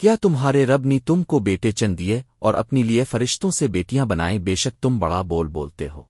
کیا تمہارے رب نے تم کو بیٹے چن دیے اور اپنی لیے فرشتوں سے بیٹیاں بنائیں؟ بے شک تم بڑا بول بولتے ہو۔